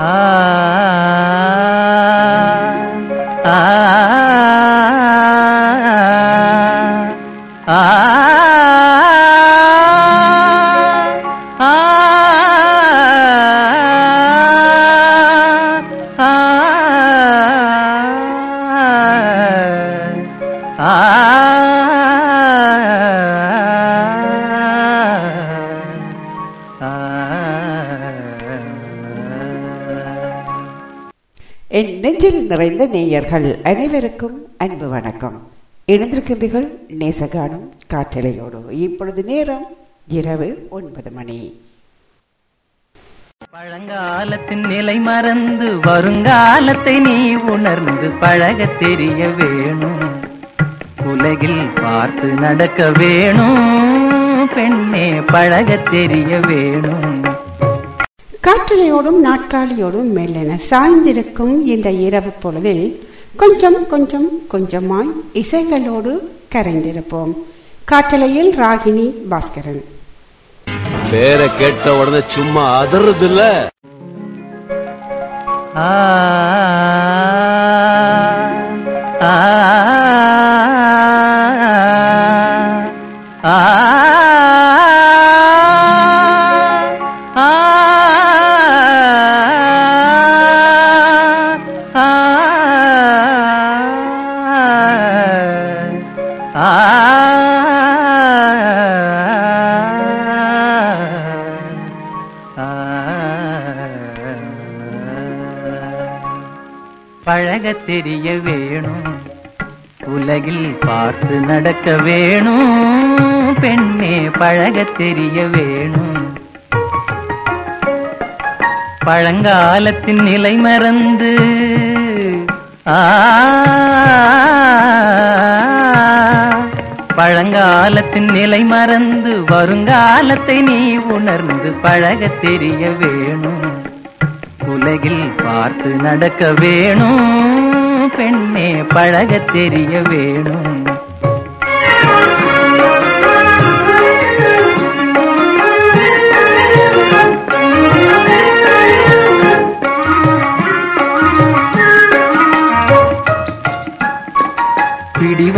ஆ நிறைந்த நேயர்கள் அனைவருக்கும் அன்பு வணக்கம். இணைந்திருக்கின்றீர்கள் நேசகானம் காற்றலையோடு. இப்பொழுது நேரம் இரவு ஒன்பது மணி. பழங்காலத்தின் நிலை மறந்து வருங்காலத்தை நீ உணர்ந்து பழக தெரிய வேணும். உலகில் பார்த்து நடக்க வேணும். பெண்ணே பழக தெரிய வேணும். காற்றலையோடும் நாட்காலியோடும் மெல்லென சாய்ந்திருக்கும் இந்த இரவு பொழுதில் கொஞ்சம் கொஞ்சம் கொஞ்சமாய் இசைகளோடு கரைந்திருப்போம். காற்றலையில் ராகினி பாஸ்கரன். பேரை கேட்ட உடனே சும்மா அதறது இல்ல ஆ ஆ ஆ பழக தெரிய வேணும் உலகில் பார்த்து நடக்க வேணும் பெண்ணே பழக தெரிய வேணும். பழங்காலத்தின் நிலை மறந்து ஆ. பழங்காலத்தின் நிலை மறந்து வருங்காலத்தை நீ உணர்ந்து பழக தெரிய வேணும். உலகில் பார்த்து நடக்க வேணும். பெண்ணே பழக தெரிய வேணும்.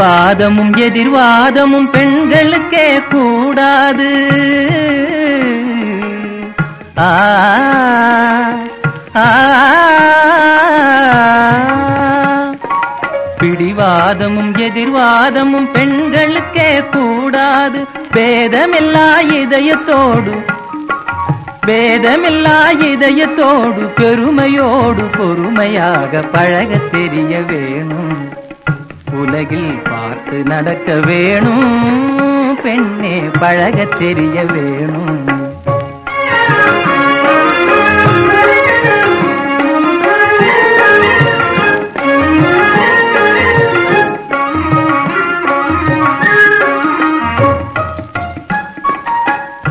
வாதமும் எதிர்வாதமும் பெண்களுக்கே கூடாது. ஆ பிடிவாதமும் எதிர்வாதமும் பெண்களுக்கே கூடாது. பேதமில்லா இதயத்தோடு வேதமில்லா இதயத்தோடு பெருமையோடு பொறுமையாக பழக தெரிய வேணும். உலகில் பார்த்து நடக்க வேணும். பெண்ணே பழக தெரிய வேணும்.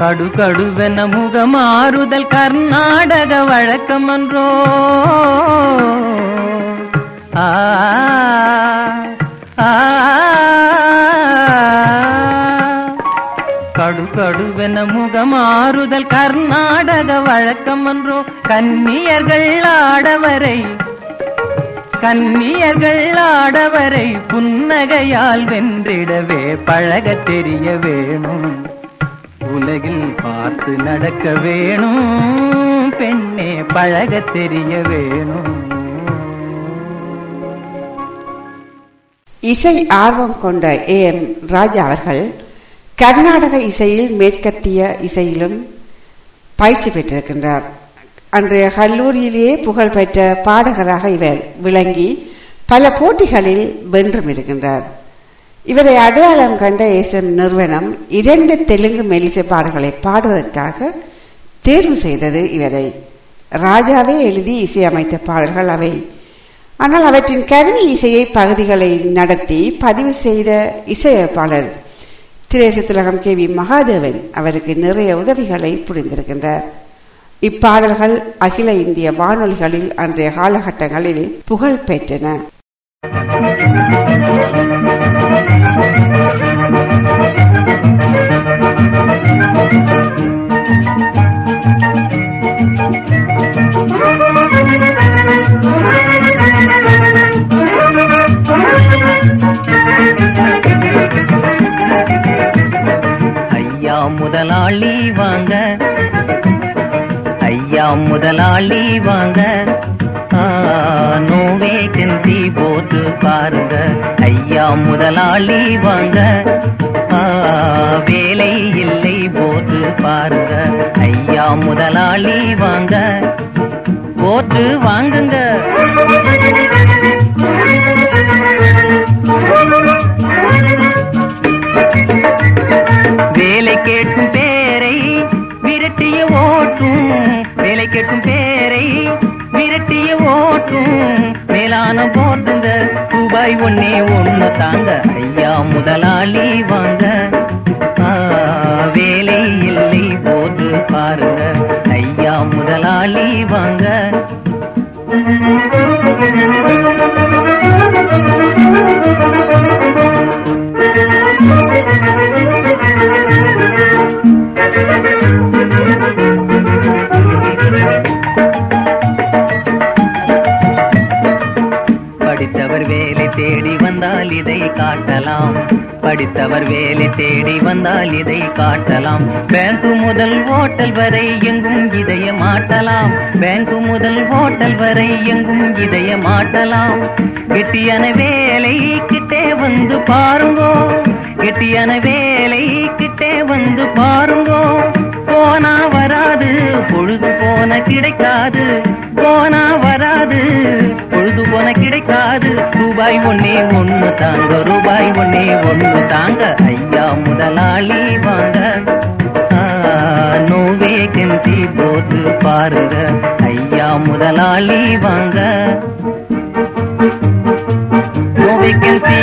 கடு கடுவென முகமாறுதல் கர்நாடக வழக்கமன்றோ. ஆ ஆ கடு கடுவென முகமாறுதல் கர்நாடக வழக்கம் என்றோ கன்னியர்கள் ஆடவரை கன்னியர்கள் ஆடவரை புன்னகையால் வென்றிடவே பழக தெரிய வேணும். உலகில் பார்த்து நடக்க வேணும் பெண்ணே பழக தெரிய வேணும். இசை ஆர்வம் கொண்ட ஏ எம் ராஜா அவர்கள் கர்நாடக இசையில் மேற்கத்திய இசையிலும் பயிற்சி பெற்றிருக்கின்றார். அன்றைய கல்லூரியிலேயே புகழ்பெற்ற பாடகராக இவர் விளங்கி பல போட்டிகளில் வென்றும் இருக்கின்றார். இவரை அடையாளம் கண்ட ஏசம் நிறுவனம் இரண்டு தெலுங்கு மெல்லிசை பாடல்களை பாடுவதற்காக தேர்வு செய்தது இவரை. ராஜாவே எழுதி இசையமைத்த பாடல்கள் அவை. ஆனால் அவற்றின் கருவி இசையை பகுதிகளை நடத்தி பதிவு செய்த இசையமைப்பாளர் திரேச திலகம் கே வி மகாதேவன் அவருக்கு நிறைய உதவிகளை புரிந்திருக்கின்றார். இப்பாடல்கள் அகில இந்திய வானொலிகளில் அன்றைய காலகட்டங்களில் புகழ் பெற்றன வந்தால் இதை காட்டலாம். பேங்க் முதல் ஹோட்டல் வரை எங்கும் இதய மாட்டலாம் பேங்க் முதல் ஹோட்டல் வரை எங்கும் இதய மாட்டலாம் கெட்டியான வேலை கிட்டே வந்து பாருங்கோ. கெட்டியான வேலை கிட்டே வந்து பாருங்கோ. போனா வராது பொழுது போன கிடைக்காது. போனா வராது ரூபாய் ஒன்னே ஒன்னு தாங்க ரூபாய் ஒன்னே ஒன்னு தாங்க. ஐயா முதலாளி வாங்க. நோவே கெந்தி போட்டு பாருங்க. ஐயா முதலாளி வாங்க. நோவே கெந்தி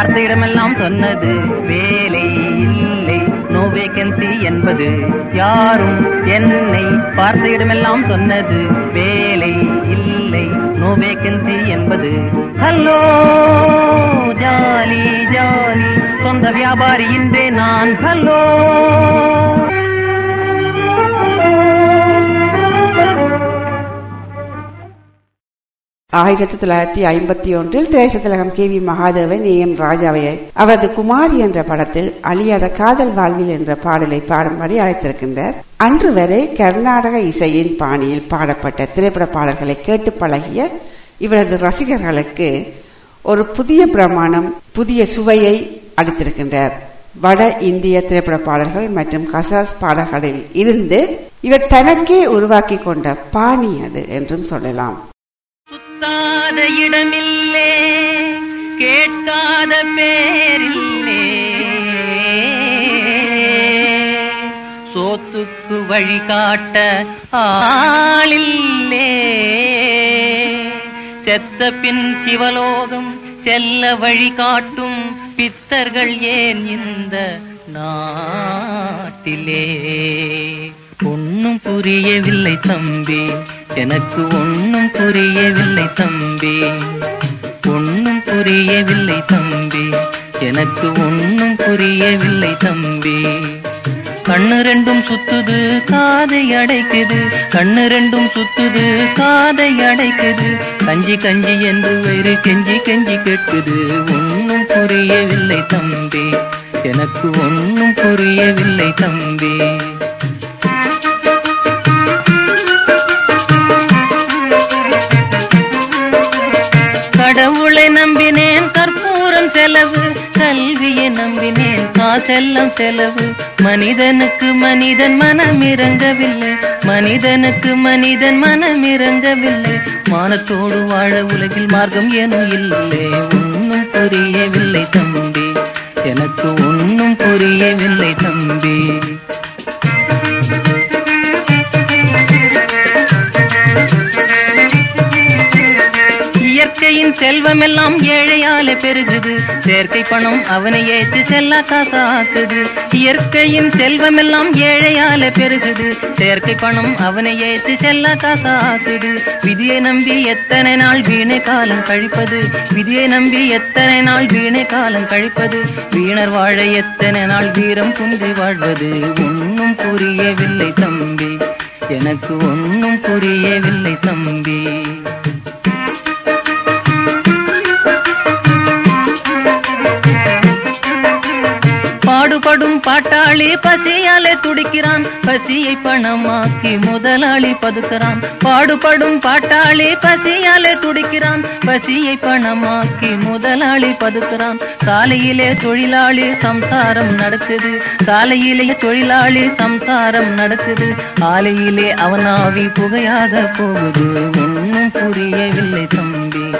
பார்த்த இடமெல்லாம் சொன்னது? வேலை இல்லை. நோ வேகன்சி என்பது யாரும் என்னை பார்த்த இடமெல்லாம் சொன்னது. வேலை இல்லை. நோ வேகன்சி என்பது ஹலோ ஜாலி ஜாலி. சொந்த வியாபாரி இன்றே நான். ஹலோ ஆயிரத்தி தொள்ளாயிரத்தி ஐம்பத்தி ஒன்றில் திரைச்சத்திலகம் K V Mahadevan A M ராஜாவை அவரது குமாரி என்ற படத்தில் அழியாத காதல் வாழ்வில் என்ற பாடலை பாடும்படி அழைத்திருக்கின்றார். அன்று வரை கர்நாடக இசையின் பாணியில் பாடப்பட்ட திரைப்பட பாடல்களை கேட்டு பழகிய இவரது ரசிகர்களுக்கு ஒரு புதிய பிரமாணம் புதிய சுவையை அளித்திருக்கின்றார். வட இந்திய திரைப்பட பாடல்கள் மற்றும் கசாஸ் பாடல்களில் இருந்து இவர் தனக்கே உருவாக்கி கொண்ட பாணி அது என்றும் சொல்லலாம். சுத்தாத இடமில்லே கேட்காத பேரில்லே. சோத்துக்கு வழிகாட்ட ஆளில்லே. செத்த பின் சிவலோகம் செல்ல வழிகாட்டும் பித்தர்கள் ஏன் இந்த நாட்டிலே? ஒன்னும் புரியவில்லை தம்பி. எனக்கு ஒன்னும் புரியவில்லை தம்பி. ஒன்னும் புரியவில்லை தம்பி. எனக்கு ஒன்னும் புரியவில்லை தம்பி. கண்ணு ரெண்டும் சுத்துது காதை அடைக்குது. கண்ணு ரெண்டும் சுத்துது காதை அடைக்குது. கஞ்சி கஞ்சி என்று வேறு கெஞ்சி கெஞ்சி கேட்குது. ஒன்னும் புரியவில்லை தம்பி. எனக்கு ஒன்னும் புரியவில்லை தம்பி. கடவுளை நம்பினேன் கற்பூரம் செலவு கல்வியை நம்பினேன் காசெல்லாம் செலவு. மனிதனுக்கு மனிதன் மனம் இறங்கவில்லை மனிதனுக்கு மனிதன் மனம் இறங்கவில்லை. மானத்தோடு வாழ உலகில் மார்க்கம் எனும் இல்லை ஒன்னும் புரியவில்லை தம்பி. எனக்கு ஒன்னும் புரியவில்லை தம்பி. இயற்கையின் செல்வம் எல்லாம் ஏழையாலே பெருகுது. செயற்கை பணம் அவனை ஏற்று செல்ல காசாக்குது. இயற்கையின் செல்வம் எல்லாம் ஏழையால பெருகுது. செயற்கை பணம் அவனை ஏற்று செல்ல காசாக்குது. விதியை நம்பி எத்தனை நாள் வீணை காலம் கழிப்பது? விதியை நம்பி எத்தனை நாள் வீணை காலம் கழிப்பது? வீணர் வாழ எத்தனை நாள் வீரம் குன்றி வாழ்வது? ஒன்னும் புரியவில்லை தம்பி. எனக்கு ஒன்னும் புரியவில்லை தம்பி. பாட்டாளி பசியாலே துடிக்கிறான். பசியை பணமாக்கி முதலாளி பதுக்கிறான். பாடுபடும் பாட்டாளி பசியாலே துடிக்கிறான். பசியை பணமாக்கி முதலாளி பதுக்கிறான். காலையிலே தொழிலாளி சம்சாரம் நடக்குது. காலையிலே தொழிலாளி சம்சாரம் நடக்குது. ஆலையிலே அவனாவி புகையாக போகுது. ஒன்னும் புரியவில்லை தம்பி.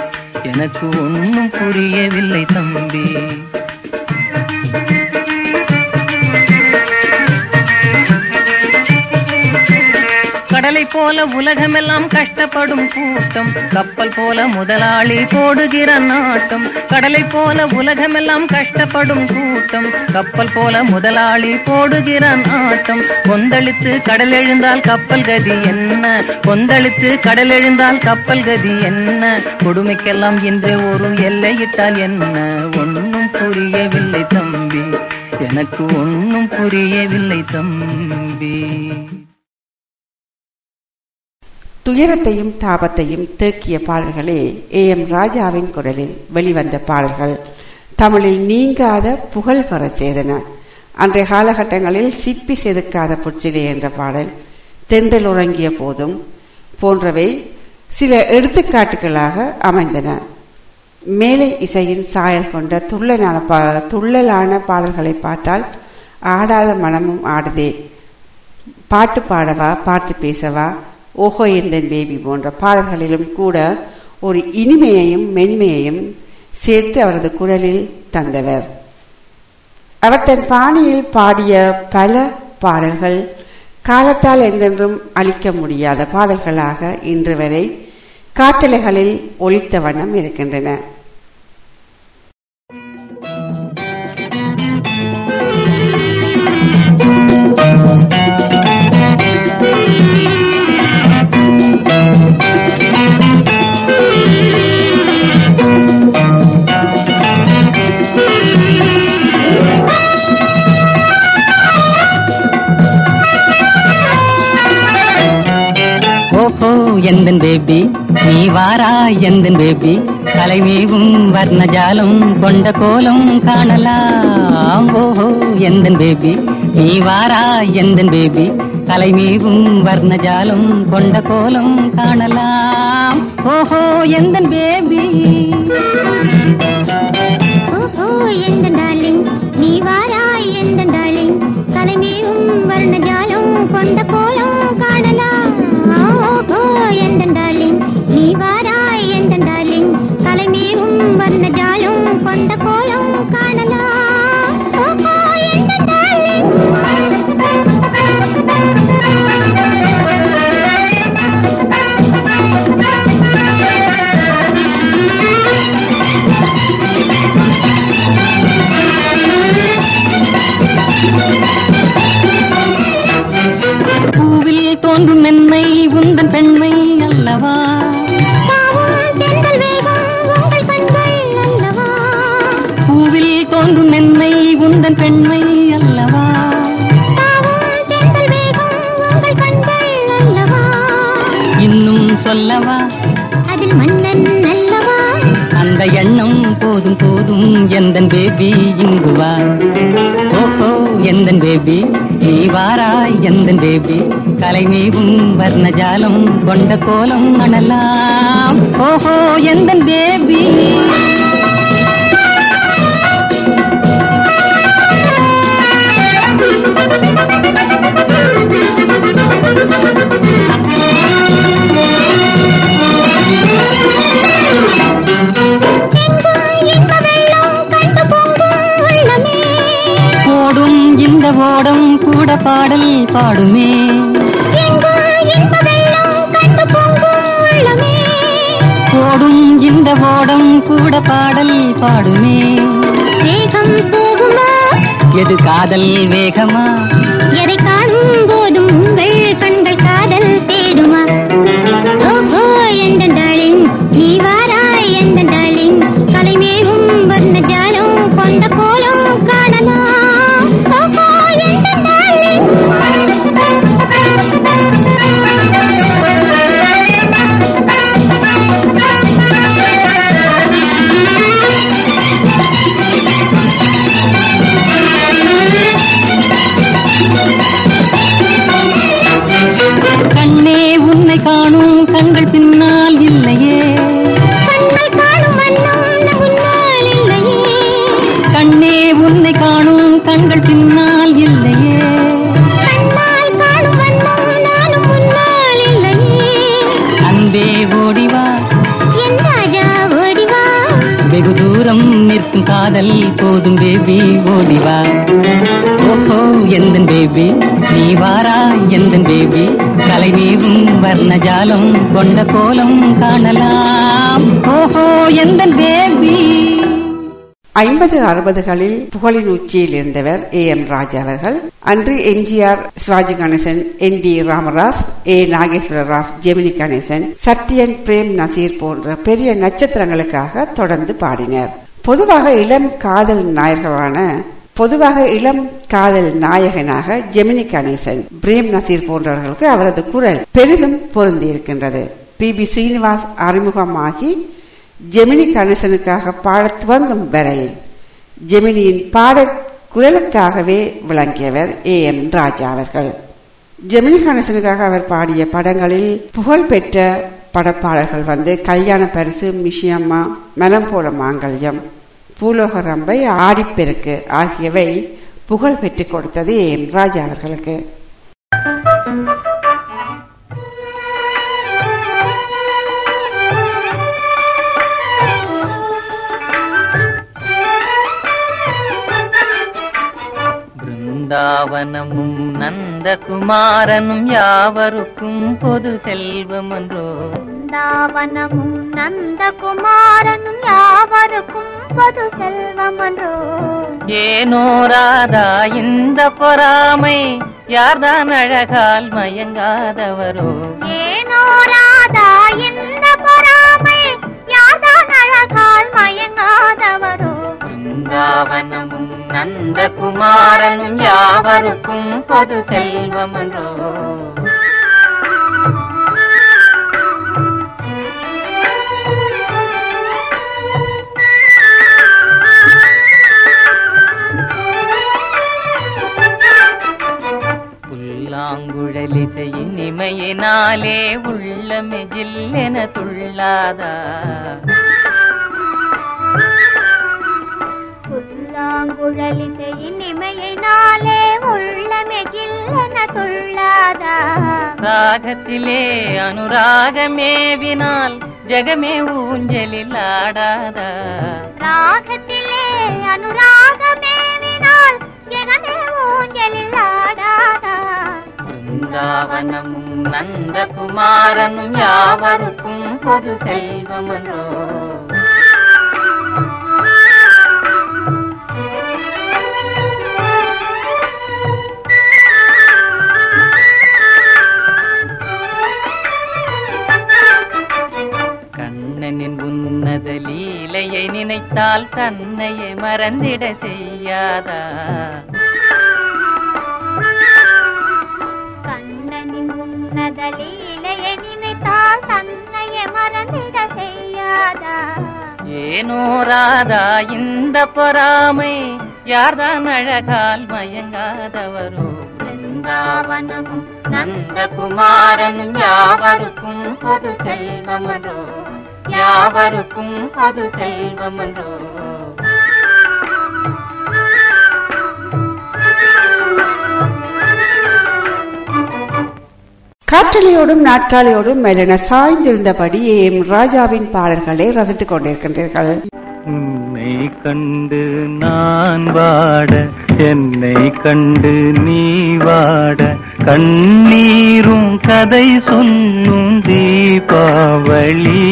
எனக்கு ஒன்னும் புரியவில்லை தம்பி. கடலை போல உலகமெல்லாம் கஷ்டப்படும் கூட்டம். கப்பல் போல முதலாளி போடுகிற நாட்டம். கடலை போல உலகமெல்லாம் கஷ்டப்படும் கூட்டம். கப்பல் போல முதலாளி போடுகிற நாட்டம். கொந்தளித்து கடல் எழுந்தால் கப்பல் கதி என்ன? கொந்தளித்து கடல் எழுந்தால் கப்பல் கதி என்ன? கொடுமைக்கெல்லாம் இன்று ஒரு எல்லையிட்டால் என்ன? ஒன்னும் புரியவில்லை தம்பி. எனக்கு ஒன்னும் புரியவில்லை தம்பி. துயரத்தையும் தாபத்தையும் தேக்கிய பாடல்களே ஏ எம் ராஜாவின் குரலில் வெளிவந்த பாடல்கள். தமிழில் நீங்காத புகழ் பெறச் செய்தன. அன்றைய காலகட்டங்களில் சிப்பி செதுக்காத புட்சிலே என்ற பாடல் தென்றல் உறங்கிய போதும் போன்றவை சில எடுத்துக்காட்டுகளாக அமைந்தன. மேலை இசையின் சாயல் கொண்ட துள்ளலான பா- துள்ளலான பாடல்களை பார்த்தால் ஆடாத மனமும் ஆடுதே. பாட்டு பாடவா பார்த்து பேசவா ஓஹோ எந்தன் பேபி போன்ற பாடல்களிலும் கூட ஒரு இனிமையையும் மென்மையையும் சேர்த்து அவரது குரலில் தந்தவர். அவர் தன் பாணியில் பாடிய பல பாடல்கள் காலத்தால் என்றென்றும் அழிக்க முடியாத பாடல்களாக இன்று வரை காட்டலைகளில் ஒழித்த வண்ணம் இருக்கின்றன. எந்தன் பேபி நீ வாரா எந்தன் பேபி கலைமேவும் வர்ணஜாலம் கொண்ட கோலம் காணலாம். ஓஹோ எந்தன் பேபி நீ வாரா எந்தன் பேபி கலைமேவும் வர்ணஜாலம் கொண்ட கோலம் காணலாம். ஓஹோ எந்தன் பேபி ஓஹோ எந்தன் டார்லிங் நீ வாரா எந்தன் டார்லிங் எந்தன் பேபி கலைமேவும் வர்ணஜாலம் கொண்ட கோலம் அணலாம் ஓஹோ எந்தன் பேபி ஓடம் கூட பாடல் பாடுமே. ஓடும் இந்த ஓடம் கூட பாடல் பாடுமே. வேகம் போகுமா? எது காதல் வேகமா? எதை காணும் போதும் உங்கள் கண்கள் காதல் தேடுமா? ஓஹோ எந்த நீ வாராய் எந்த காதல் போதும் பேபி ஓடிவா ஓஹோ எந்தன் பேபி நீ வாரா எந்தன் பேபி கலைமேவும் வர்ணஜாலம் கொண்ட கோலம் காணலாம். ஓஹோ எந்தன் பேபி ஐம்பது அறுபதுகளில் புகழின் உச்சியில் இருந்தவர் ஏ எம் ராஜா அவர்கள். அன்று MGR Sivaji Ganesan N T Ramarao A Nageswara Rao Gemini Ganesan Sathyan Prem Nazir போன்ற பெரிய நட்சத்திரங்களுக்காக தொடர்ந்து பாடினர். பொதுவாக இளம் காதல் நாயகமான பொதுவாக இளம் காதல் நாயகனாக ஜெமினி கணேசன் பிரேம் நசீர் போன்றவர்களுக்கு அவரது குரல் பெரிதும் பொருந்தி இருக்கின்றது பி. பி. ஸ்ரீனிவாஸ் அறிமுகமாகி ஜெமினி கணேசனுக்காக பாடத் துவங்கும் வரையில் ஜெமினியின் பாட குரலுக்காகவே விளங்கியவர் ஏ. எம் ராஜா அவர்கள். ஜெமினி கணேசனுக்காக அவர் பாடிய படங்களில் புகழ்பெற்ற படப்பாளர்கள் வந்து கல்யாண பரிசு மிஷியம்மா மனம்போல மாங்கல்யம் பூலோக ரம்பை ஆடிப்பெருக்கு ஆகியவை புகழ் பெற்றுக் கொடுத்தது எம் ராஜா அவர்களுக்கு. பிருந்தாவனமும் நந்தகுமாரனும் யாவருக்கும் பொது செல்வம் என்றோ பிருந்தாவனமும் நந்தகுமாரனும் யாவருக்கும் பொது செல்வமன்றோ. ஏனோ ராதா இந்த பொறாமை யார்தான் அழகால் மயங்காதவரோ? ஏனோ ராதா இந்த பொறாமை யார்தான் அழகால் மயங்காதவரோ? பிருந்தாவனமும் நந்தகுமாரனும் யாவருக்கும் பொது செல்வம் புல்லாங்குழலிசையின் இமையினாலே உள்ளமே ஜில்லென துள்ளாதா? புல்லாங்குழலிசையின் இமையினாலே உள்ளமே துள்ளாதா? ராகத்திலே அனுராகமேவினால் ஜெகமே ஊஞ்சலில் ஆடாதா? ராகத்திலே அனுராகமேவினால் ஜெகமே ஊஞ்சலில் ஆடாதா? பிருந்தாவனமும் நந்தகுமாரனும் யாவருக்கும் பொது செல்வமன்றோ கண்ணனின் உன்னத லீலையை நினைத்தால் தன்னையே மறந்திட செய்யாதா ஏனோ ராதா இந்த பொறாமை யார்தான் அழகால் மயங்காதவரோ? பிருந்தாவனமும் நந்தகுமாரனும் யாவருக்கும் பொது செல்வமன்றோ? யாவருக்கும் பொது செல்வமன்றோ? காற்றலையோடும் நாட்காலையோடும் மெலன சாய்ந்திருந்தபடியே ராஜாவின் பாடல்களை ரசித்துக் கொண்டிருக்கின்றீர்கள். உன்னை கண்டு நான் வாட என்னை கண்டு நீ வாட கண்ணீரும் கதை சொல்லும் தீபாவளி.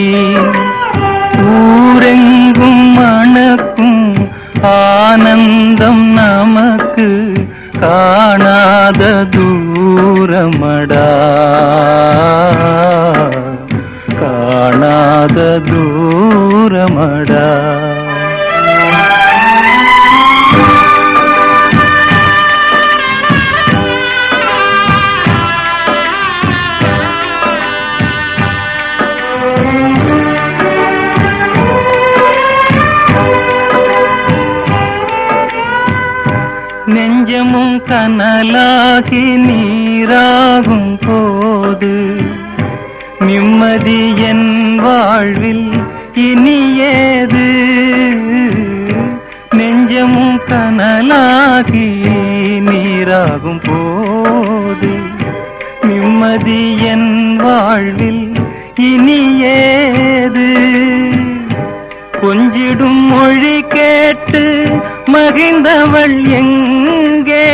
ஊரெங்கும் மணக்கும் ஆனந்தம் நமக்கு காணாத தூரமடா காணாத தூரமடா நெஞ்சமும் கனலாகி நீராகும் போது நிம்மதி என் வாழ்வில் இனியது. நெஞ்சமும் கனலாகி நீராகும் போது நிம்மதி என் வாழ்வில் இனி கொஞ்சிடும் மொழி கேட்டு மகிழ்ந்தவள் எங்கே?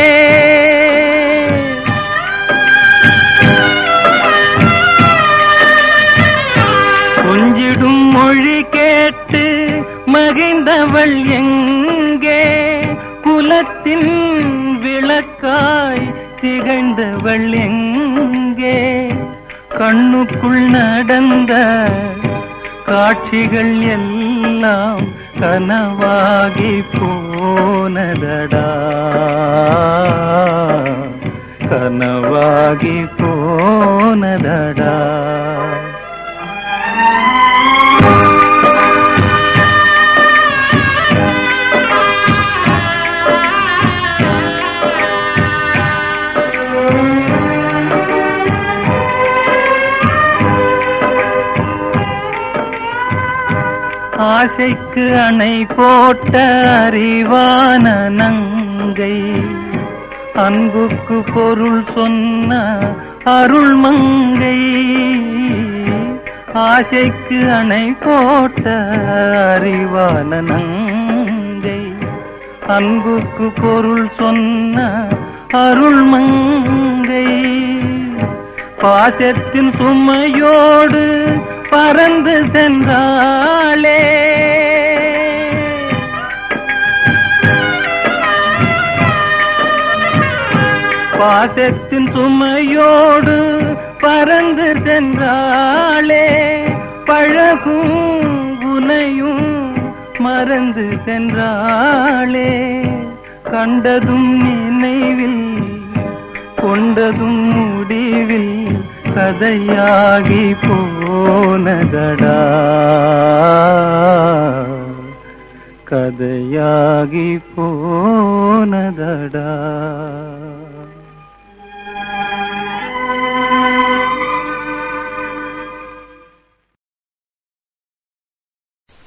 கண்ணுக்குள் நடந்த காட்சிகள் எல்லாம் கனவாகி போனதடா கனவாகி போனதடா ஆசைக்கு அணை போட்ட அறிவான நங்கை. அன்புக்கு பொருள் சொன்ன அருள் மங்கை. ஆசைக்கு அணை போட்ட அறிவான நங்கை. அன்புக்கு பொருள் சொன்ன அருள் மங்கை. பாசத்தின் சுமையோடு பறந்து சென்றாளே. பாசத்தின் சுமையோடு பறந்து சென்றாளே பழகும் உனையும் மறந்து சென்றாளே. கண்டதும் நினைவில் கொண்டதும் முடிவில் கதையாகி போனதடா. கதையாகி போனதடா.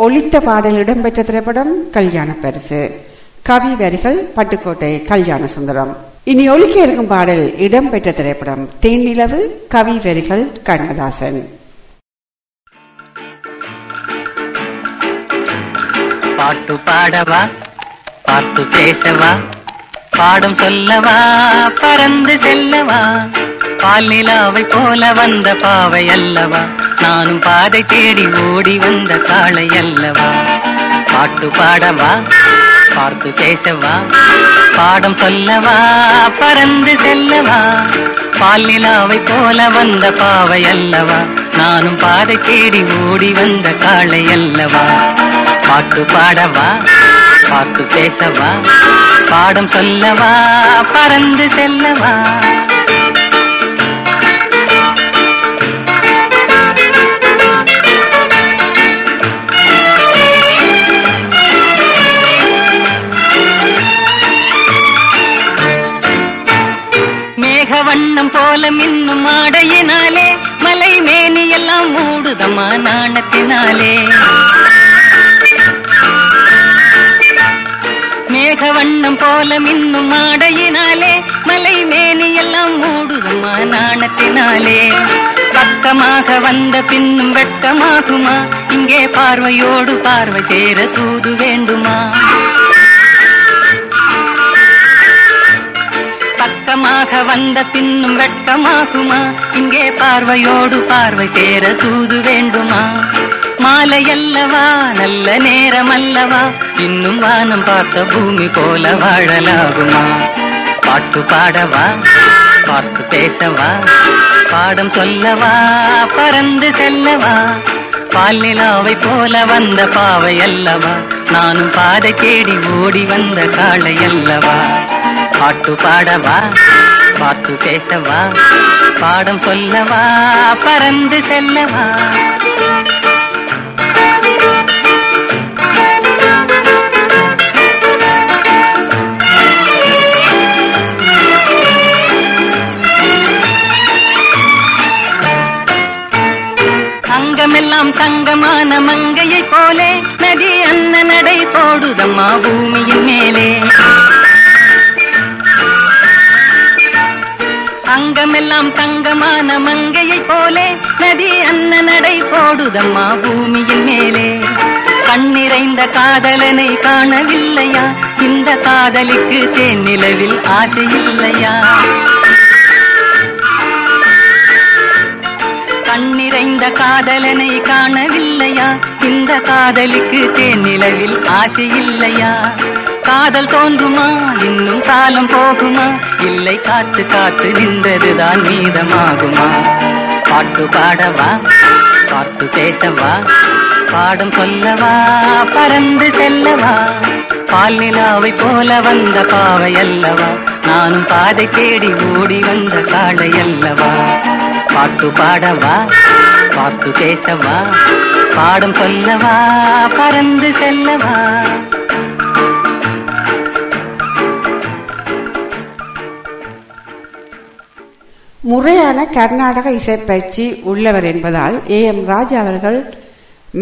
ஒலித்த பாடல் இடம்பெற்ற திரைப்படம் கல்யாண பரிசு. கவி வரிகள் பட்டுக்கோட்டை கல்யாண சுந்தரம். இனி ஒலிக்க இருக்கும் பாடல் இடம்பெற்ற திரைப்படம். தேனிலவு கவி வரிகள் கண்ணதாசன். பாட்டு பாடவா? பாட்டு பேசவா? பாடும் சொல்லவா? பறந்து செல்லவா? பால் நிலாவை போல வந்த பாவை அல்லவா? நானும் பாதை தேடி ஓடி வந்த காளை அல்லவா? பாட்டு பாடவா? பார்த்து பேசவா? பாடம் சொல்லவா? பறந்து செல்லவா? பால் நிலாவை போல வந்த பாவை அல்லவா? நானும் பாதை தேடி ஓடி வந்த காளை அல்லவா? பாட்டு பாடவா? பார்த்து பேசவா? பாடம் சொல்லவா? பறந்து செல்லவா? போல மின்னும் ஆடையினாலே மலை மேனி எல்லாம் மூடுதமா நாணத்தினாலே. மேக வண்ணம் போல மின்னும் ஆடையினாலே மலை மேனி எல்லாம் மூடுதமா நாணத்தினாலே. பக்கமாக வந்த பின்னும் வெட்கமாகுமா இங்கே பார்வையோடு பார்வை சேர தூது வேண்டுமா. பக்கமாக வந்த பின்னும் வெட்கமாகுமா இங்கே பார்வையோடு பார்வை சேர தூது வேண்டுமா? மாலையல்லவா நல்ல நேரம் அல்லவா? இன்னும் வானம் பார்த்த பூமி போல வாழலாகுமா? பாட்டு பாடவா? பார்த்து பேசவா? பாடம் சொல்லவா? பறந்து செல்லவா? பால்நிலாவை போல வந்த பாவை அல்லவா? நானும் பாதை தேடி ஓடி வந்த காளை அல்லவா? பாட்டு பாடவா? பார்த்து பேசவா பாடம் சொல்லவா? பறந்து செல்லவா? தங்கமெல்லாம் தங்கமான மங்கையை போலே நதி அன்ன நடை போடுதம்மா பூமியின் மேலே. அங்கமெல்லாம் தங்கமான மங்கையை போலே நதி அன்ன நடை போடுதம்மா பூமியின் மேலே. கண்ணிறைந்த காதலனை காணவில்லையா? இந்த காதலிக்கு தேன் நிலவில் ஆசையில்லையா கண்ணிறைந்த காதலனை காணவில்லையா? இந்த காதலிக்கு தேன் நிலவில் ஆசையில்லையா இல்லையா? காதல் தோன்றுமா? இன்னும் காலம் போகுமா? இல்லை காத்து காத்து நின்றதுதான் மீதமாகுமா? பாட்டு பாடவா? பாட்டு கேட்டவா? பாடம் சொல்லவா? பறந்து செல்லவா? பால்நிலாவை போல வந்த பாவை அல்லவா? நானும் பாதை தேடி ஓடி வந்த காளை அல்லவா? பாட்டு பாடவா? பாட்டு பேசவா பாடம் சொல்லவா? பறந்து செல்லவா? முறையான கர்நாடக இசைப்பயிற்சி உள்ளவர் என்பதால் ஏ எம் ராஜா அவர்கள்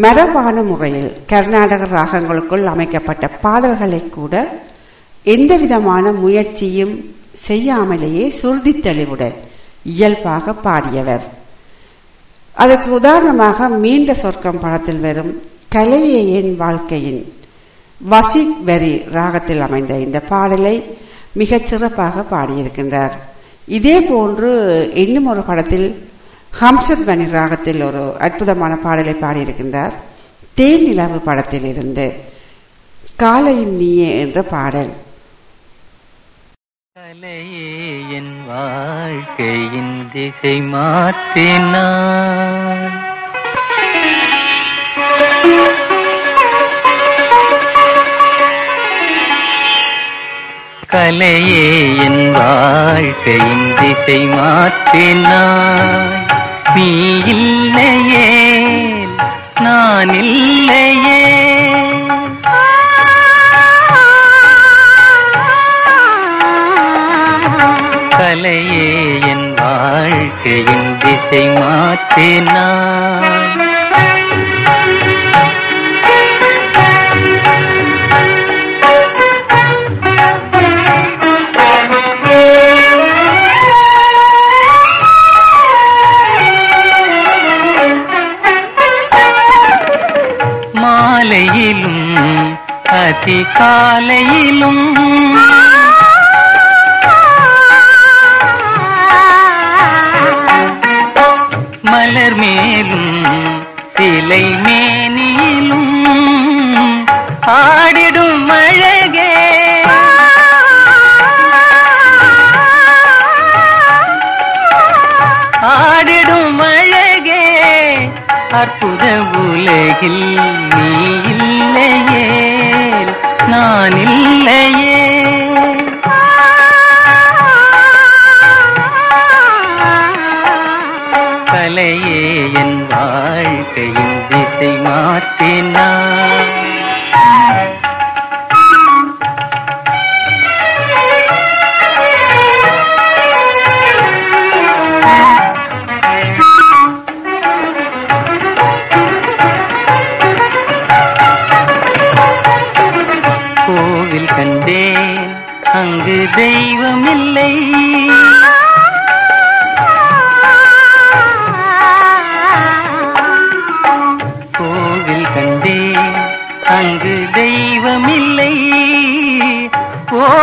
மரபான முறையில் கர்நாடக ராகங்களுக்குள் அமைக்கப்பட்ட பாடல்களை கூட எந்தவிதமான முயற்சியும் செய்யாமலேயே சுருதி தெளிவுடன் இயல்பாக பாடியவர். அதற்கு உதாரணமாக மீண்ட சொர்க்கம் படத்தில் வரும் கலையே என் வாழ்க்கையின் வசிக் வரி ராகத்தில் அமைந்த இந்த பாடலை மிகச் சிறப்பாக பாடியிருக்கின்றார். இதே போன்று இன்னும் ஒரு படத்தில் ஹம்சத் மணி ராகத்தில் ஒரு அற்புதமான பாடலை பாடியிருக்கின்றார். தேன் நிலவு படத்தில் இருந்து காலையும் நீயே என்ற பாடல். கலையே என் வாழ்க்கையின் திசை மாற்றினான் கலையே என் வாழ்க்கையின் திசை மாற்றினாய். நீ இல்லையே நான் இல்லையே. கலையே என் வாழ்க்கையின் திசை மாற்றினாய். காலையிலும்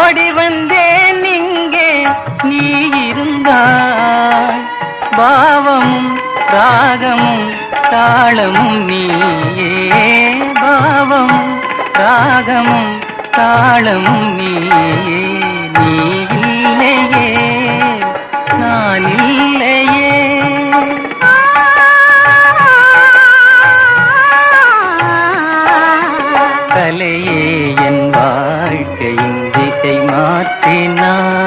ஓடி வந்தேன் இங்கே. நீ இருந்தாய். பாவமும் ராகமும் தாளமும் நீயே. பாவமும் ராகமும் தாளமும் நீயே. நீ இல்லையே. மாற்றினாய்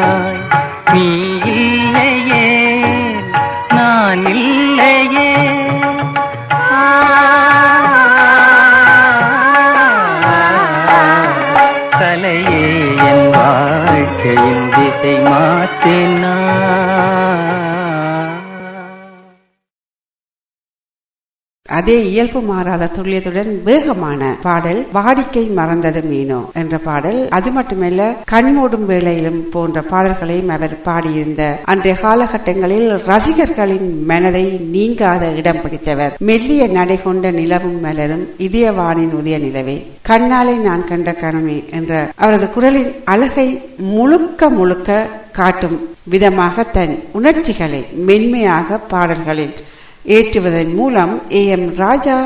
அதே இயல்பு மாறாத துல்லியத்துடன் வேகமான பாடல் வாடிக்கை மறந்தது மீனோ என்ற பாடல். அது மட்டுமல்ல கண்மூடும் வேளையிலும் போன்ற பாடல்களையும் அவர் பாடியிருந்த அன்றைய காலகட்டங்களில் ரசிகர்களின் மனதை நீங்காத இடம் பிடித்தவர். மெல்லிய நடை கொண்ட நிலவும் மலரும் இதயவானின் உதய நிலவே. கண்ணாலை நான் கண்ட கணமே என்ற அவரது குரலின் அழகை முழுக்க முழுக்க காட்டும் விதமாக தன் உணர்ச்சிகளை மென்மையாக பாடல்களில் ஏற்றுவதன் மூலம் ஏ எம் ராஜா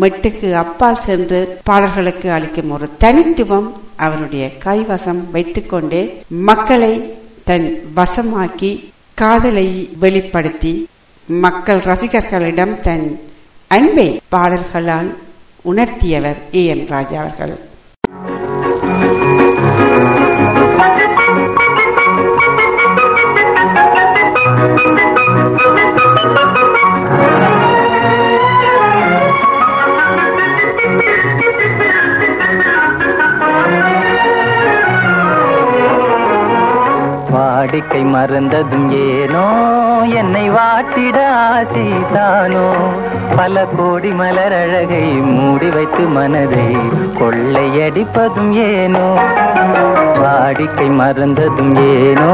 மெட்டுக்கு அப்பால் சென்று பாடல்களுக்கு அளிக்கும் ஒரு தனித்துவம் அவருடைய கைவசம் வைத்துக்கொண்டே மக்களை தன் வசமாக்கி காதலை வெளிப்படுத்தி மக்கள் ரசிகர்களிடம் தன் அன்பை பாடல்களால் உணர்த்தியவர் ஏ எம் ராஜா அவர்கள். வாடிக்கை மறந்ததும் ஏனோ? என்னை வாட்டிட ஆசைதானோ பல கோடி மலர் அழகை மூடி வைத்து மனதை கொள்ளையடிப்பதும் ஏனோ? வாடிக்கை மறந்ததும் ஏனோ?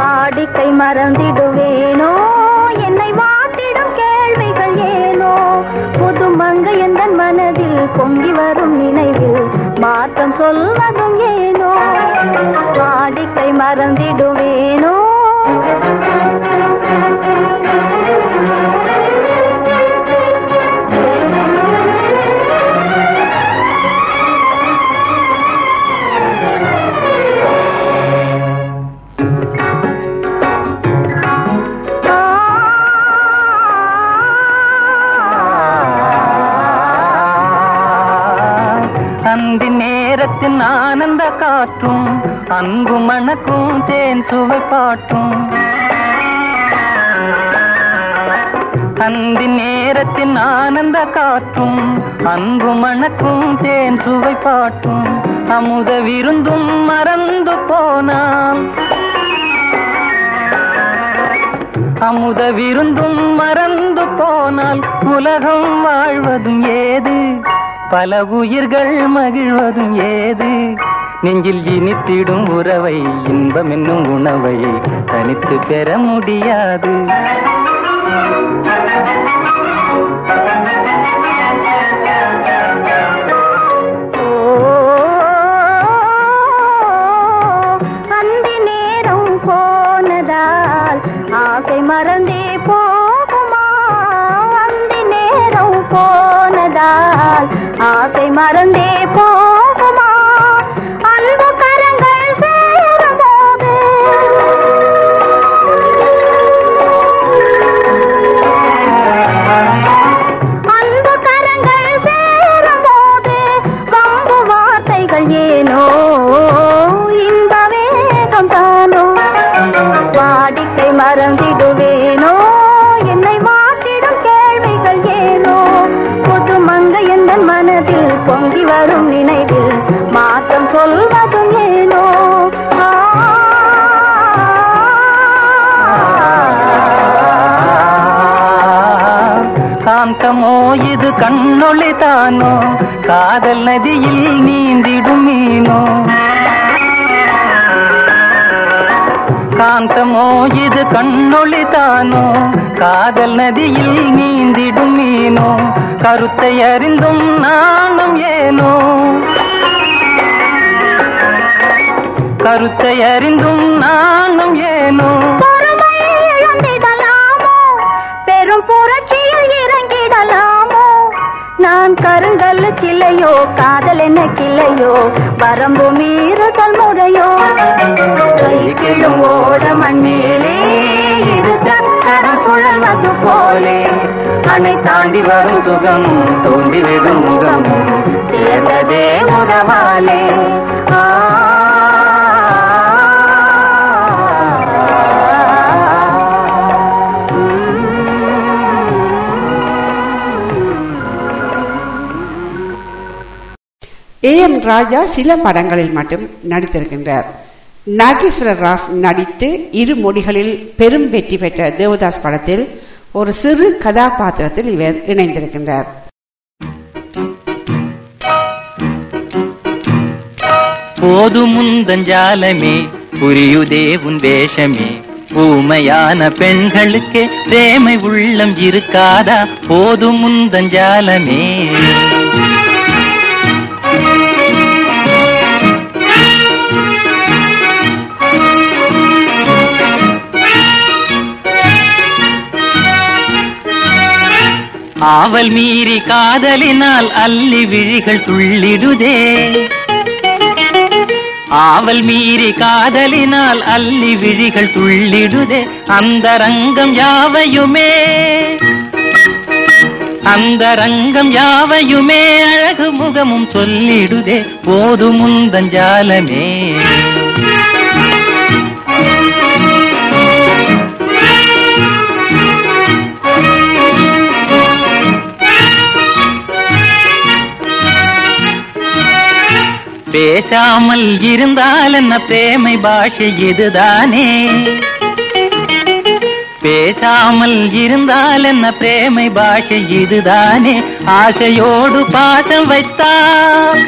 வாடிக்கை மறந்திடுவேனோ என்னை வாட்டிடும் கேள்விகள் ஏனோ? புதுமங்க எந்த மனதில் பொங்கி வரும் நினைவில் நான் சொல்வதும் ஏனோ? வாடிக்கை மறந்திடுவேனோ? ஆனந்த காற்றும் அன்பு மணக்கும் தேன் சுவை பாட்டும். அந்தி நேரத்தின் ஆனந்த காற்றும் அன்பு மணக்கும் தேன் சுவை பாட்டும். அமுத விருந்தும் மறந்து போனான். அமுத விருந்தும் மறந்து போனால் உலகம் வாழ்வதும் ஏது? பல உயிர்கள் மகிழ்வதும் ஏது? நெஞ்சில் இனித்திடும் உறவை இன்பம் என்னும் உணவை தனித்து பெற முடியாது. மறந்தே போகுமா? அந்தி நேரம் போனதால் ஆசை மறந்தே ஓட்டமோ இது கண்ணொளி தானோ? காதல் நதியில் நீந்திடும் மீனோ? காந்தமோ இது கண்ணொளி தானோ? காதல் நதியில் நீந்திடும் மீனோ? கருத்தை அறிந்தும் நானும் ஏனோ? கருத்தை அறிந்தும் நானும் ஏனோ? நான் கருங்கல் கிளையோ காதல் என்ன கிளையோ வரம்பு மீறுதல் முறையோ. கைக்கிடும் ஓட மண்ணிலே இரு சக்கரம் சுழல்வது போலே. அணை தாண்டி வரும் சுகம் தோண்டி விடும் முகம். தேர்ந்ததே உறவாலே. ஆ ஏ எம் ராஜா சில படங்களில் மட்டும் நடித்திருக்கின்றார். நாகேஸ்வர ராவ் நடித்து இரு மொழிகளில் பெரும் வெற்றி பெற்ற தேவதாஸ் படத்தில் ஒரு சிறு கதாபாத்திரத்தில் இவர் இணைந்திருக்கின்றார். போதுமுந்தஞ்சாலமே புரியுதே உன் வேஷமே. ஊமையான பெண்களுக்கு பிரேமை உள்ளம் இருக்காதா? போதுமுந்தஞ்சாலமே ஆவல் மீறி காதலினால் அள்ளி விழிகள் துள்ளிடுதே. ஆவல் மீறி காதலினால் அள்ளி விழிகள் துள்ளிடுதே. அந்த ரங்கம் யாவையுமே அந்த ரங்கம் யாவையுமே அழகு முகமும் சொல்லிடுதே. போதுமுந்தஞ்சாலமே பேசாமல் இருந்தால் என்ன பிரேமை பாஷை இதுதானே? பேசாமல் இருந்தால் என்ன பிரேமை பாஷை இதுதானே? ஆசையோடு பாசம் வைத்தால்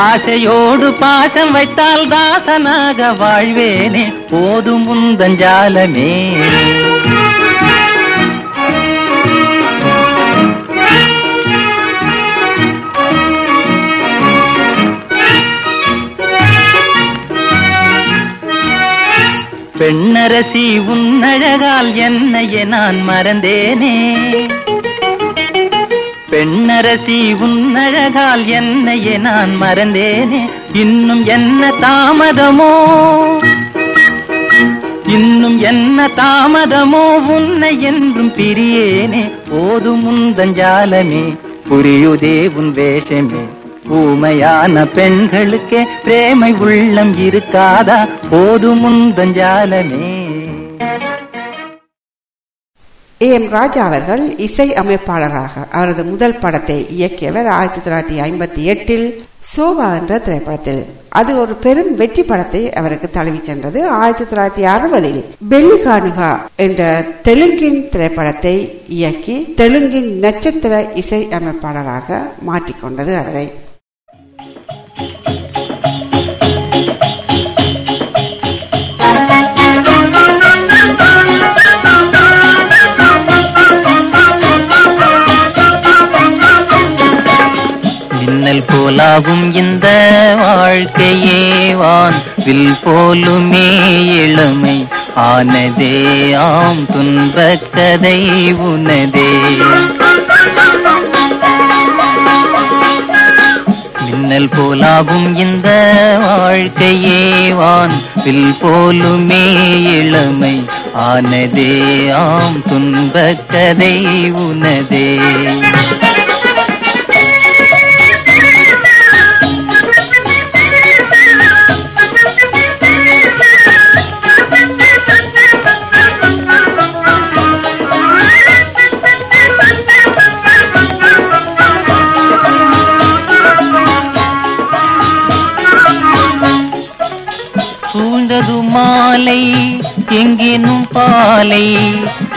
ஆசையோடு பாசம் வைத்தால் தாசனாக வாழ்வேனே போதும் முந்தஞ்சாலமே பெண்ணரசி உன்னழகால் என்னையே நான் மறந்தேனே. பெண்ணரசி உன்னழகால் என்னையே நான் மறந்தேனே. இன்னும் என்ன தாமதமோ? இன்னும் என்ன தாமதமோ? உன்னை என்றும் பிரியேனே. போதும் முந்தஞ்சாலமே புரியுதே உன் வேஷமே. ஊமையான பெண்களுக்கே பிரேமை உள்ளம் இருக்காதா? போதும் முந்தஞ்சாலமே ஏ எம் ராஜா அவர்கள் இசை அமைப்பாளராக அவரது முதல் படத்தை இயக்கியவர் ஆயிரத்தி தொள்ளாயிரத்தி ஐம்பத்தி எட்டில் சோபா என்ற திரைப்படத்தில். அது ஒரு பெரும் வெற்றி படத்தை அவருக்கு தழுவி சென்றது ஆயிரத்தி தொள்ளாயிரத்தி அறுபதில். பெல்லிகானுகா என்ற தெலுங்கின் திரைப்படத்தை இயக்கி தெலுங்கின் நட்சத்திர இசை அமைப்பாளராக மாற்றிக்கொண்டது அவரை. மின்னல் போலாகும் இந்த வாழ்க்கையே வான். வில் போலுமே இளமை ஆனதே ஆம். துன்பக் கதை உனதே. மின்னல் போலாகும் இந்த வாழ்க்கையே வான். வில் போலுமே இளமை ஆனதே ஆம். துன்பக் கதை உனதே. பாலை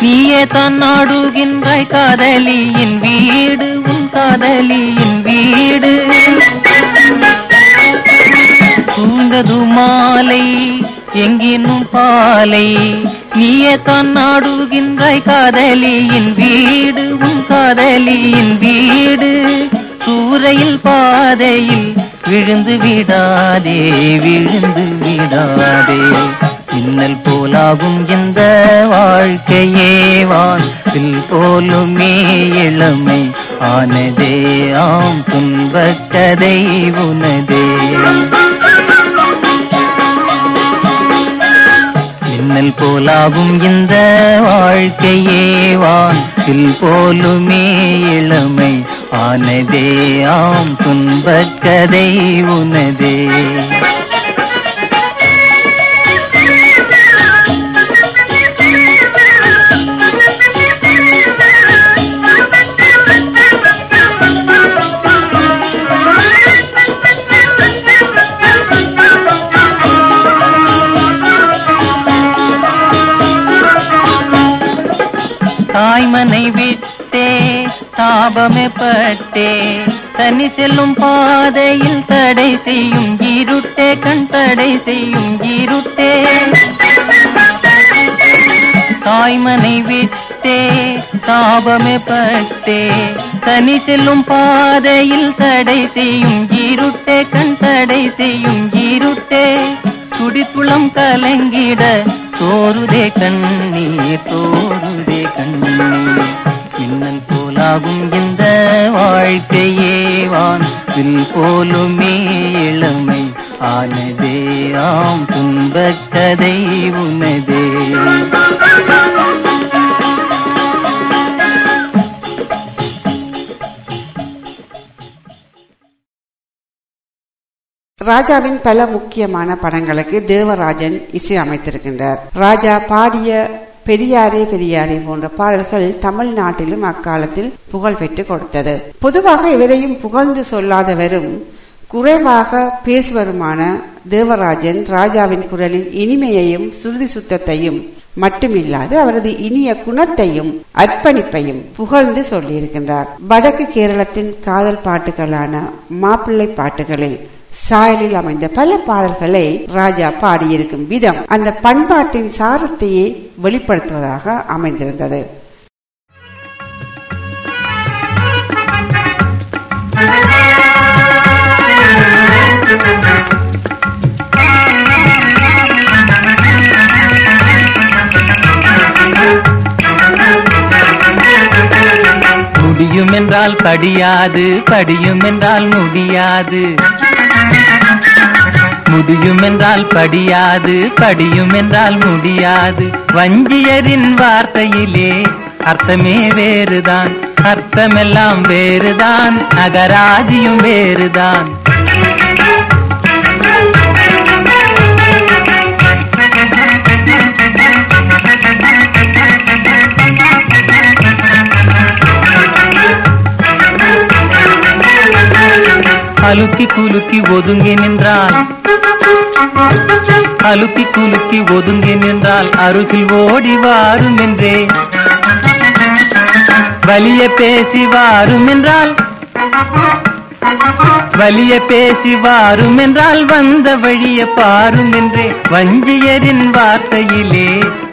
நீயே தான் நாடுகின்றாய் காதலியின் வீடு உன் காதலியின் வீடு. தூங்கது மாலை எங்கினும் பாலை நீயே தான் நாடுகின்றாய் காதலியின் வீடு உன் காதலியின் வீடு. சூறையில் பாதையில் விழுந்து விடாதே விழுந்து விடாதே. இன்னல் போலாகும் இந்த வாழ்க்கையே வானில் போலுமே இளமை ஆனதே ஆம் துன்பக்கதை உனதே. மின்னல் போலாகும் இந்த வாழ்க்கையே வானில் போலுமே இளமை ஆனதே ஆம் துன்பக்கதை உனதே. தாய்மனை விட்டே தாபமே பட்டே. தனி செல்லும் பாதையில் தடை செய்யும் இருட்டே கண் தடை செய்யும் இருட்டே. தாய்மனை விட்டே தாபமே பட்டே. தனி செல்லும் பாதையில் தடை செய்யும் இருட்டே கண் தடை செய்யும் இருட்டே. துடிப்புளம் கலங்கிட தோருதே கண்ணீர் தோருதே கண்ணீர் இன்னன் போலாகும் இந்த வாழ்க்கையே வான். போலுமே இளமை ஆனதே ஆம் துன்பக்கதை உனதே. ராஜாவின் பல முக்கியமான படங்களுக்கு தேவராஜன் இசை அமைத்திருக்கின்றார். ராஜா பாடிய பெரியாரே பெரியாரே போன்ற பாடல்கள் தமிழ்நாட்டிலும் அக்காலத்தில் புகழ் பெற்று கொடுத்தது. பொதுவாக இவரையும் புகழ்ந்து சொல்லாதவரும் குறைவாக பேசுவருமான தேவராஜன் ராஜாவின் குரலின் இனிமையையும் சுருதி சுத்தத்தையும் மட்டுமில்லாது அவரது இனிய குணத்தையும் அர்ப்பணிப்பையும் புகழ்ந்து சொல்லியிருக்கின்றார். வடக்கு கேரளத்தின் காதல் பாட்டுகளான மாப்பிள்ளை பாட்டுகளில் சாயலில் அமைந்த பல பாடல்களை ராஜா பாடியிருக்கும் விதம் அந்த பண்பாட்டின் சாரத்தையே வெளிப்படுத்துவதாக அமைந்திருந்தது. முடியும் என்றால் படியாது படியும் என்றால் முடியாது. முடியும் என்றால் படியாது படியும் என்றால் முடியாது. வஞ்சியரின் வார்த்தையிலே அர்த்தமே வேறுதான் அர்த்தமெல்லாம் வேறுதான் அகராதியும் வேறுதான். அலுக்கி குலுக்கி ஒதுங்கி நின்றால் அலுக்கி குலுக்கி ஒதுங்கி நின்றால் அருகில் ஓடி வாரும் என்றே. வலிய பேசி வாரும் என்றால் வலிய பேசி வாரும் என்றால் வந்த வழிய பாரும் என்றே. வஞ்சியரின் வார்த்தையிலே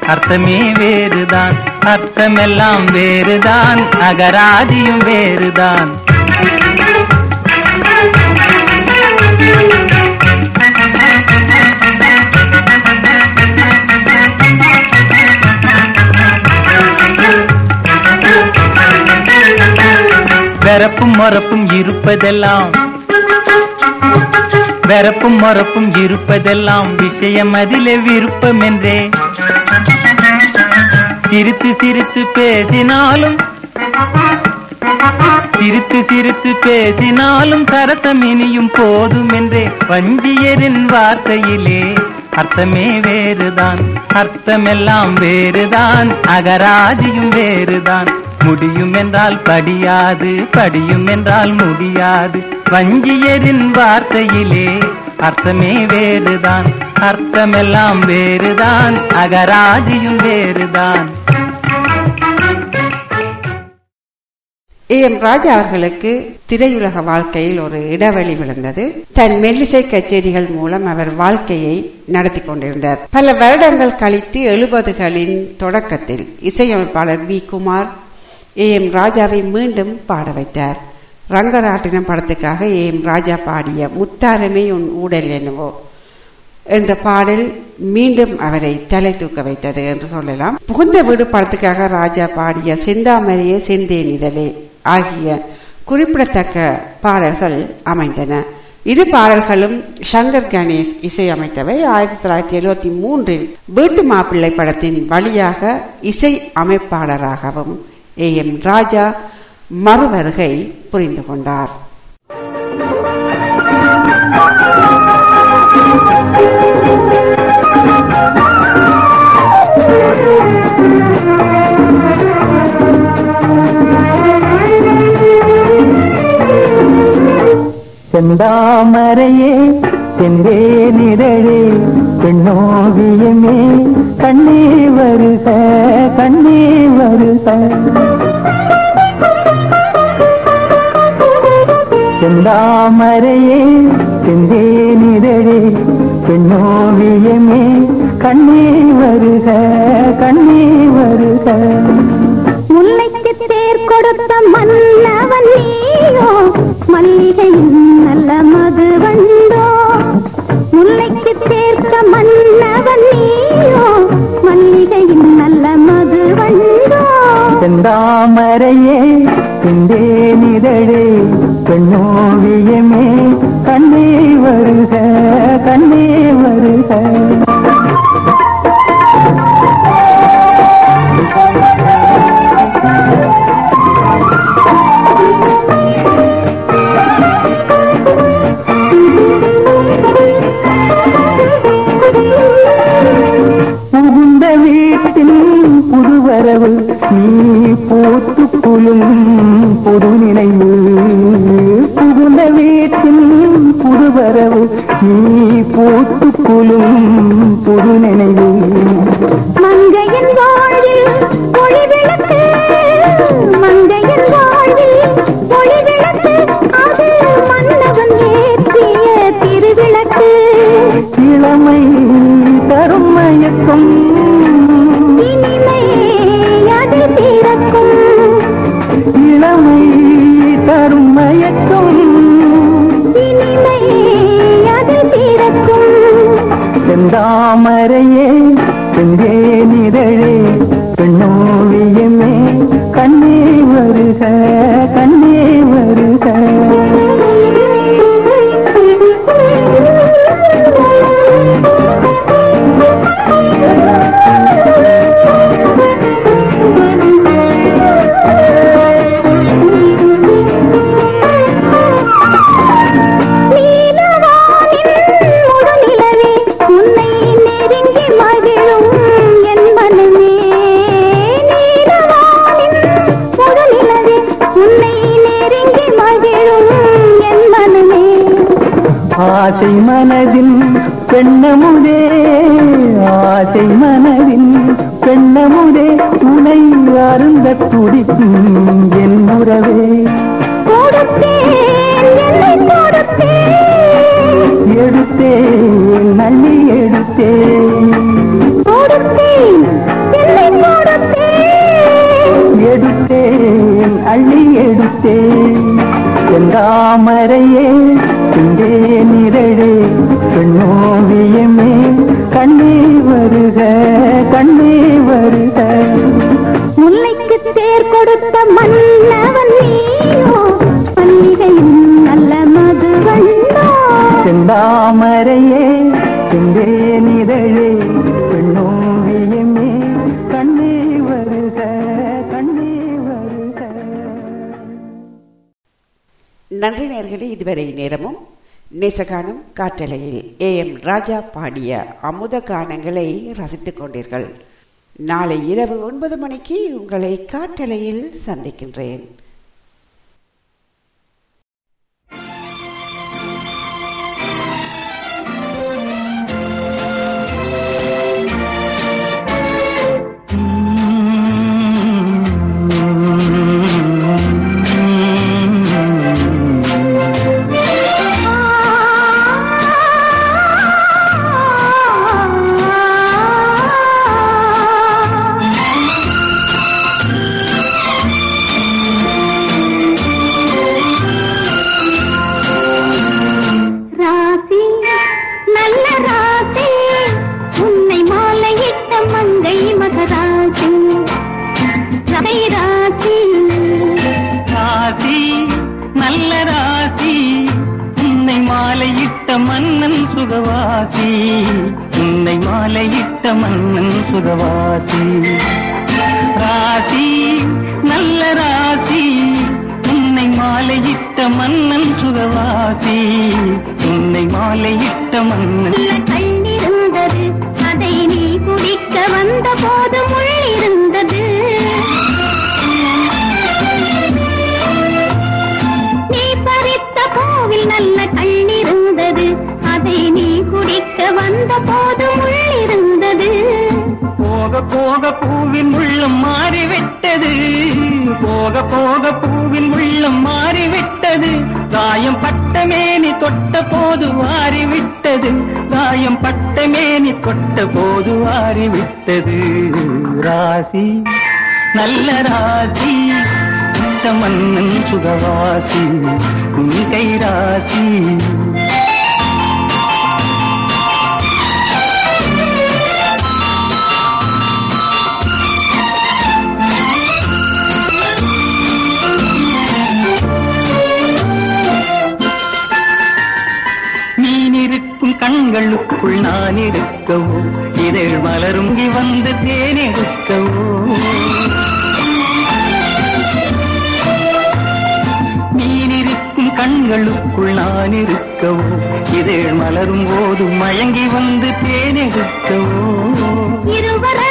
அர்த்தமே வேறுதான் அர்த்தமெல்லாம் வேறுதான் அகராதியும் வேறுதான். வெறப்பும் மறப்பும் இருப்பதெல்லாம். வெறப்பும் மறப்பும் இருப்பதெல்லாம் விஷயம் அதிலே விருப்பம் என்றே சிரித்து சிரித்து பேசினாலும் சிரித்து சிரித்து பேசினாலும் சரசம் இனியும் போதும் என்றே வஞ்சியரின் வார்த்தையிலே அர்த்தமே வேறுதான். அர்த்தமெல்லாம் வேறுதான். அகராஜியும் வேறுதான். முடியும் என்றால் படியாது படியும் என்றால் முடியாது. வஞ்சியரின் வார்த்தையிலே அர்த்தமே வேறுதான் அர்த்தமெல்லாம் வேறுதான் அகராஜியும் வேறுதான். ஏ எம் ராஜா அவர்களுக்கு திரையுலக வாழ்க்கையில் ஒரு இடைவெளி விழுந்தது. தன் மெல்லிசை கச்சேரிகள் மூலம் அவர் வாழ்க்கையை நடத்தி கொண்டிருந்தார். பல வருடங்கள் கழித்து எழுபதுகளின் தொடக்கத்தில் இசையமைப்பாளர் வி. குமார் ஏ எம் ராஜாவை மீண்டும் பாட வைத்தார். ரங்கராட்டினம் படத்துக்காக ஏ எம் ராஜா பாடிய முத்தாரமே உன் ஊடல் என்னவோ என்ற பாடல் மீண்டும் அவரை தலை தூக்க வைத்தது என்று சொல்லலாம். புகுந்த வீடு படத்துக்காக ராஜா பாடிய செந்தாமரைய செந்தேனிதழே ஆகிய குறிப்பிடத்தக்க பாடல்கள் அமைந்தன. இரு பாடல்களும் சங்கர் கணேஷ் இசையமைத்தவை ஆயிரத்தி தொள்ளாயிரத்தி எழுபத்தி மூன்றில் வீட்டு மாப்பிள்ளை படத்தின் வழியாக இசை அமைப்பாளராகவும் ஏ எம் ராஜா மறுவருகை புரிந்து கொண்டார். செந்தாமரையே செந்தே நிழலே பெண்ணோவியமே கண்ணே வருக கண்ணே வருக. செந்தாமரையே செந்தே செந்தேனிதழே பெண்ணோவியமே கண்ணே வருக கண்ணே வருக. முல்லைக்கு தேர் கொடுத்த மன்னவன் நீயோ மல்லிகையின் நல்ல மது வந்தோ. முல்லைக்கு தேர்த்த மன்னவன் செந்தாமரையே செந்தேனிதழே பெண்ணோவியமே கண்ணே வருக கண்ணே வருக. வீட்டின் புதுவரவு நீ போத்து புலும் புது நினைவு புகுந்த வீட்டின் புதுவரவு நீ போத்து புலும் புது நினைவு ஆசை மனதின் பெண்ணமுதே ஆசை மனதின் பெண்ணமுதே உனை அருந்த துடிக்கும் என் உறவே கொடுத்தேன், என்னை கொடுத்தேன். எடுத்தேன் நள்ளி எடுத்தேன் எடுத்தேன் அள்ளி எடுத்தேன் செந்தாமரையே இங்கே நிரழே பெண்ணோவியமே கண்ணே வருக கண்ணே வருக. முல்லைக்கு தேர் கொடுத்த மன்னவன் நீயோ மல்லிகையின் நல்ல மது வந்தோ செந்தாமரையே இங்கே நன்றி நேர்களே இதுவரை நேரமும் நேசகானம் காற்றலையில் ஏ எம் ராஜா பாடிய அமுத கானங்களை ரசித்துக் கொண்டீர்கள். நாளை இரவு ஒன்பது மணிக்கு உங்களை காற்றலையில் சந்திக்கின்றேன். நல்ல ராசி இந்த மன்னன் சுகவாசி குங்கை ராசி. கண்களுக்குள் நான் இருக்கவோ இதழ் மலரும் இ வந்து தேனெடுக்கவோ கண்களுக்குள் நான் இருக்கவோ? இதழ் மலரும் போது மயங்கி வந்து தேனெடுக்கவோ இருவரல்ல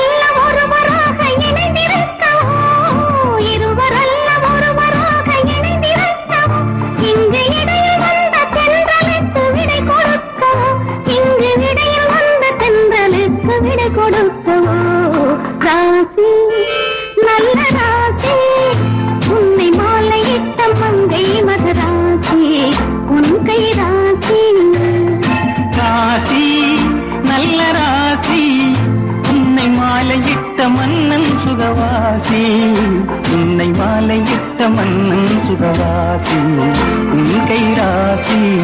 மன்னன் சுகவாசி. உன்னை மாலையிட்ட மன்னன் சுகவாசி. உன் கை ராசி.